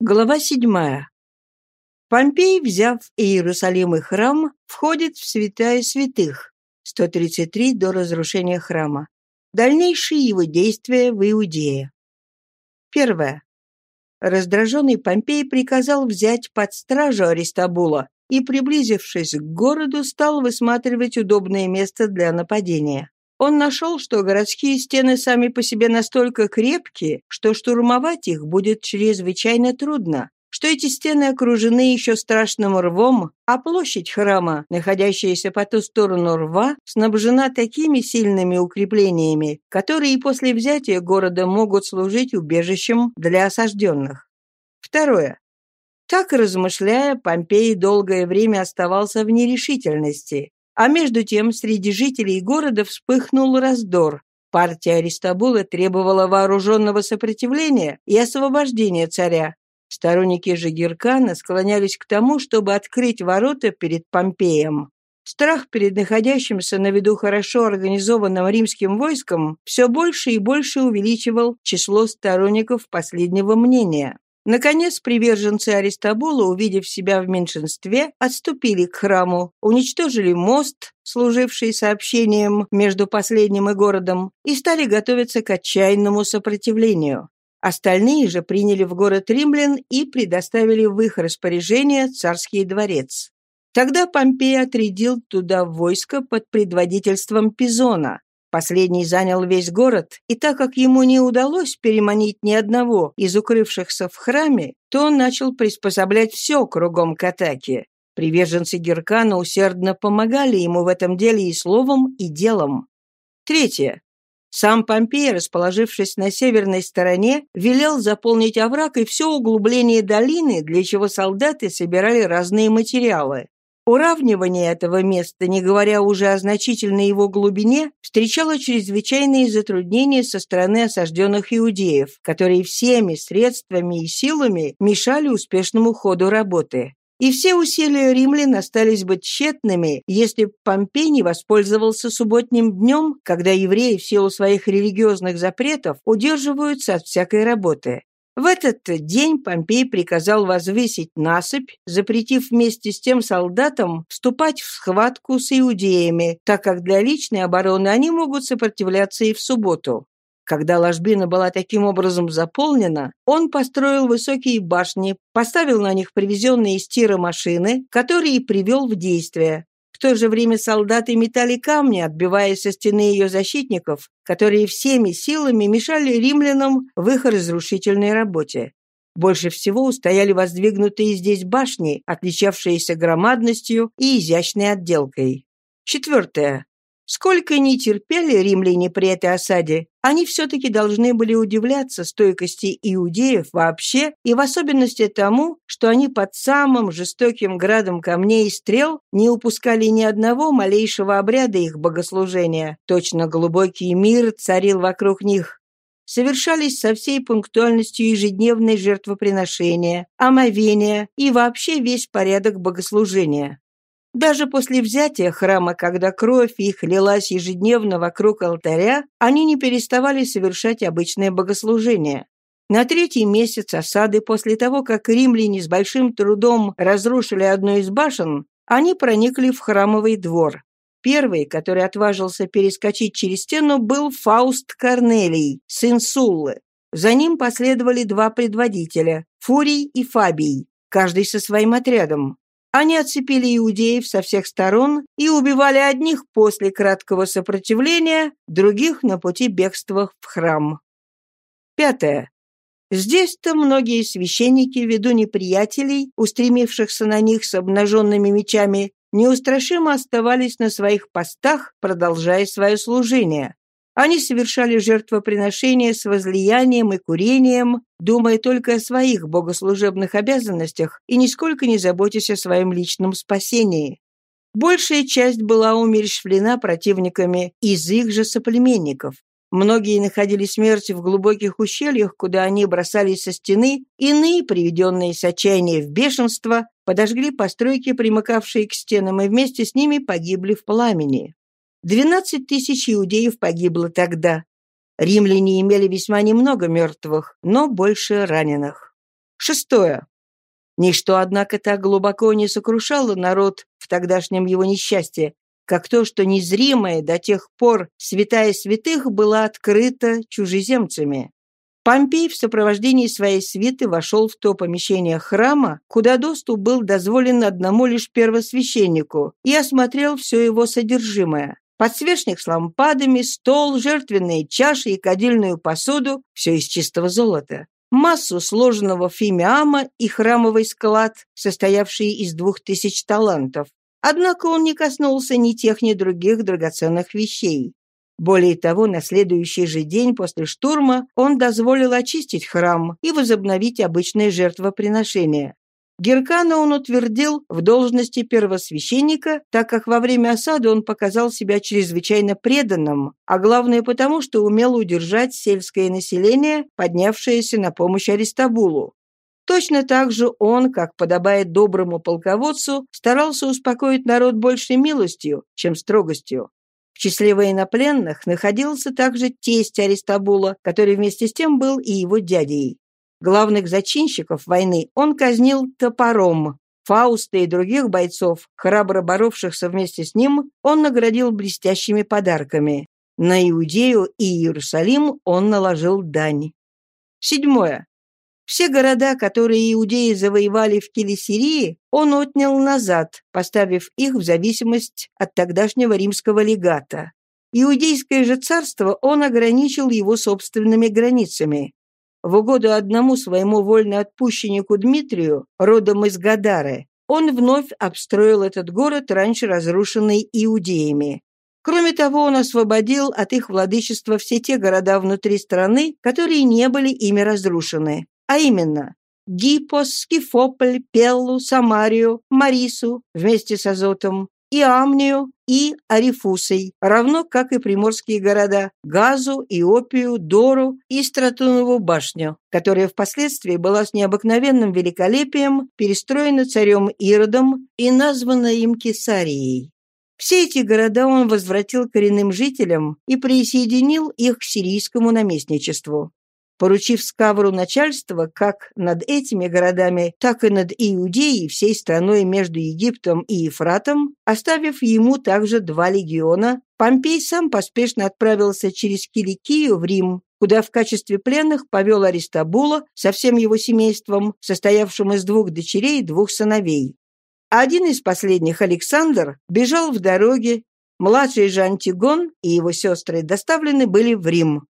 Глава седьмая. Помпей, взяв Иерусалим и храм, входит в святая святых, 133 до разрушения храма. Дальнейшие его действия в Иудее. Первое. Раздраженный Помпей приказал взять под стражу Аристабула и, приблизившись к городу, стал высматривать удобное место для нападения. Он нашел, что городские стены сами по себе настолько крепкие, что штурмовать их будет чрезвычайно трудно, что эти стены окружены еще страшным рвом, а площадь храма, находящаяся по ту сторону рва, снабжена такими сильными укреплениями, которые после взятия города могут служить убежищем для осажденных. Второе. Так размышляя, Помпей долгое время оставался в нерешительности. А между тем среди жителей города вспыхнул раздор. Партия Аристабула требовала вооруженного сопротивления и освобождения царя. Сторонники же Геркана склонялись к тому, чтобы открыть ворота перед Помпеем. Страх перед находящимся на виду хорошо организованным римским войском все больше и больше увеличивал число сторонников последнего мнения. Наконец, приверженцы Аристабула, увидев себя в меньшинстве, отступили к храму, уничтожили мост, служивший сообщением между последним и городом, и стали готовиться к отчаянному сопротивлению. Остальные же приняли в город римлян и предоставили в их распоряжение царский дворец. Тогда Помпей отрядил туда войско под предводительством Пизона, Последний занял весь город, и так как ему не удалось переманить ни одного из укрывшихся в храме, то он начал приспособлять все кругом к атаке. Приверженцы Геркана усердно помогали ему в этом деле и словом, и делом. Третье. Сам Помпей, расположившись на северной стороне, велел заполнить овраг и все углубление долины, для чего солдаты собирали разные материалы. Уравнивание этого места, не говоря уже о значительной его глубине, встречало чрезвычайные затруднения со стороны осажденных иудеев, которые всеми средствами и силами мешали успешному ходу работы. И все усилия римлян остались бы тщетными, если б Помпей не воспользовался субботним днем, когда евреи в силу своих религиозных запретов удерживаются от всякой работы. В этот день Помпей приказал возвысить насыпь, запретив вместе с тем солдатам вступать в схватку с иудеями, так как для личной обороны они могут сопротивляться и в субботу. Когда ложбина была таким образом заполнена, он построил высокие башни, поставил на них привезенные из тира машины, которые привел в действие. В то же время солдаты метали камни, отбивая со стены ее защитников, которые всеми силами мешали римлянам в их разрушительной работе. Больше всего устояли воздвигнутые здесь башни, отличавшиеся громадностью и изящной отделкой. Четвертое. Сколько ни терпели римляне при этой осаде, они все-таки должны были удивляться стойкости иудеев вообще и в особенности тому, что они под самым жестоким градом камней и стрел не упускали ни одного малейшего обряда их богослужения. Точно глубокий мир царил вокруг них. Совершались со всей пунктуальностью ежедневные жертвоприношения, омовения и вообще весь порядок богослужения. Даже после взятия храма, когда кровь их лилась ежедневно вокруг алтаря, они не переставали совершать обычное богослужение. На третий месяц осады, после того, как римляне с большим трудом разрушили одну из башен, они проникли в храмовый двор. Первый, который отважился перескочить через стену, был Фауст Корнелий, сын Суллы. За ним последовали два предводителя – Фурий и Фабий, каждый со своим отрядом. Они отцепили иудеев со всех сторон и убивали одних после краткого сопротивления, других на пути бегства в храм. Пятое. Здесь-то многие священники, ввиду неприятелей, устремившихся на них с обнаженными мечами, неустрашимо оставались на своих постах, продолжая свое служение. Они совершали жертвоприношения с возлиянием и курением, думая только о своих богослужебных обязанностях и нисколько не заботясь о своем личном спасении. Большая часть была умерщвлена противниками из их же соплеменников. Многие находили смерть в глубоких ущельях, куда они бросались со стены, иные, приведенные с отчаяния в бешенство, подожгли постройки, примыкавшие к стенам, и вместе с ними погибли в пламени. Двенадцать тысяч иудеев погибло тогда. Римляне имели весьма немного мертвых, но больше раненых. Шестое. Ничто, однако, так глубоко не сокрушало народ в тогдашнем его несчастье, как то, что незримая до тех пор святая святых была открыта чужеземцами. Помпей в сопровождении своей свиты вошел в то помещение храма, куда доступ был дозволен одному лишь первосвященнику, и осмотрел все его содержимое. Подсвечник с лампадами, стол, жертвенные чаши и кадильную посуду – все из чистого золота. Массу сложенного фимиама и храмовый склад, состоявший из двух тысяч талантов. Однако он не коснулся ни тех, ни других драгоценных вещей. Более того, на следующий же день после штурма он дозволил очистить храм и возобновить обычное жертвоприношение. Геркана он утвердил в должности первосвященника, так как во время осады он показал себя чрезвычайно преданным, а главное потому, что умел удержать сельское население, поднявшееся на помощь Аристабулу. Точно так же он, как подобает доброму полководцу, старался успокоить народ большей милостью, чем строгостью. В числе военнопленных находился также тесть Аристабула, который вместе с тем был и его дядей. Главных зачинщиков войны он казнил топором. Фауста и других бойцов, храбро боровшихся вместе с ним, он наградил блестящими подарками. На Иудею и Иерусалим он наложил дань. Седьмое. Все города, которые иудеи завоевали в Килисирии, он отнял назад, поставив их в зависимость от тогдашнего римского легата. Иудейское же царство он ограничил его собственными границами. В угоду одному своему вольноотпущеннику Дмитрию, родом из Гадары, он вновь обстроил этот город, раньше разрушенный иудеями. Кроме того, он освободил от их владычества все те города внутри страны, которые не были ими разрушены а именно Гиппос, Скифополь, Пеллу, Самарию, Марису вместе с Азотом, и Амнию, и Арифусой, равно как и приморские города Газу, Иопию, Дору и Стратунову башню, которая впоследствии была с необыкновенным великолепием перестроена царем Иродом и названа им Кесарией. Все эти города он возвратил коренным жителям и присоединил их к сирийскому наместничеству поручив Скавру начальство как над этими городами, так и над Иудеей, всей страной между Египтом и Ефратом, оставив ему также два легиона, Помпей сам поспешно отправился через Киликию в Рим, куда в качестве пленных повел Аристабула со всем его семейством, состоявшим из двух дочерей и двух сыновей. Один из последних, Александр, бежал в дороге, младший же Антигон и его сестры доставлены были в Рим.